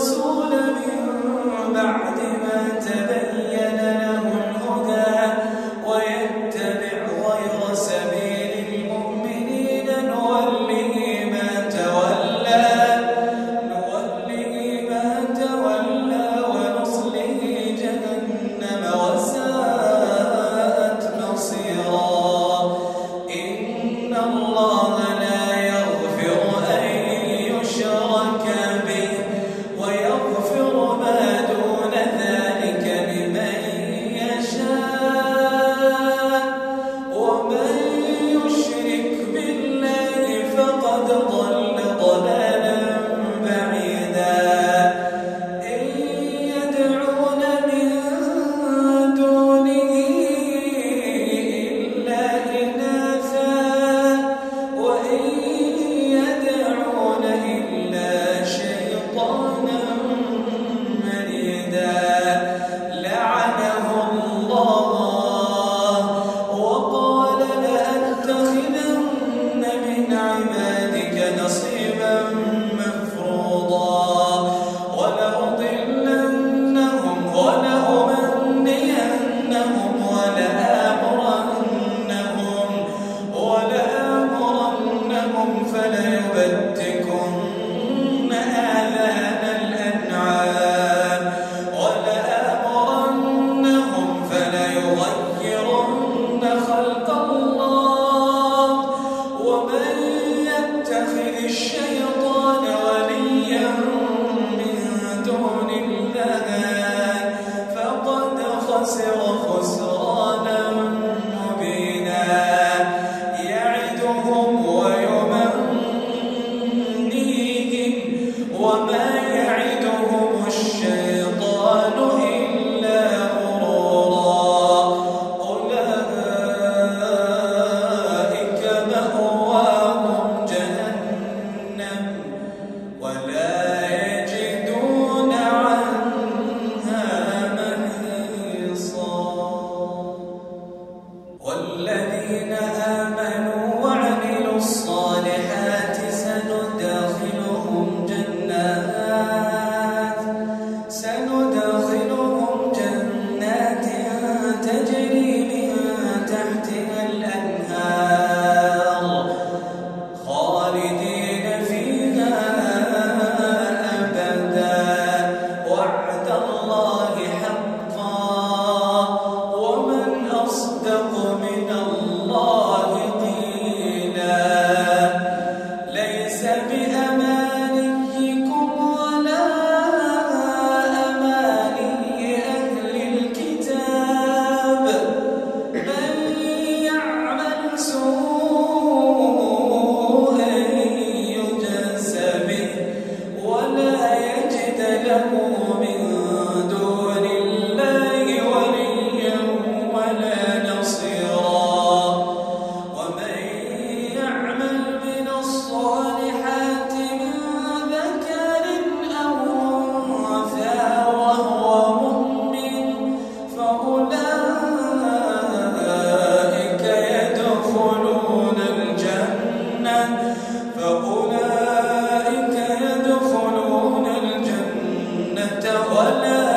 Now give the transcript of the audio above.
الرسول من بعد ما تبين Salvation. واتبع من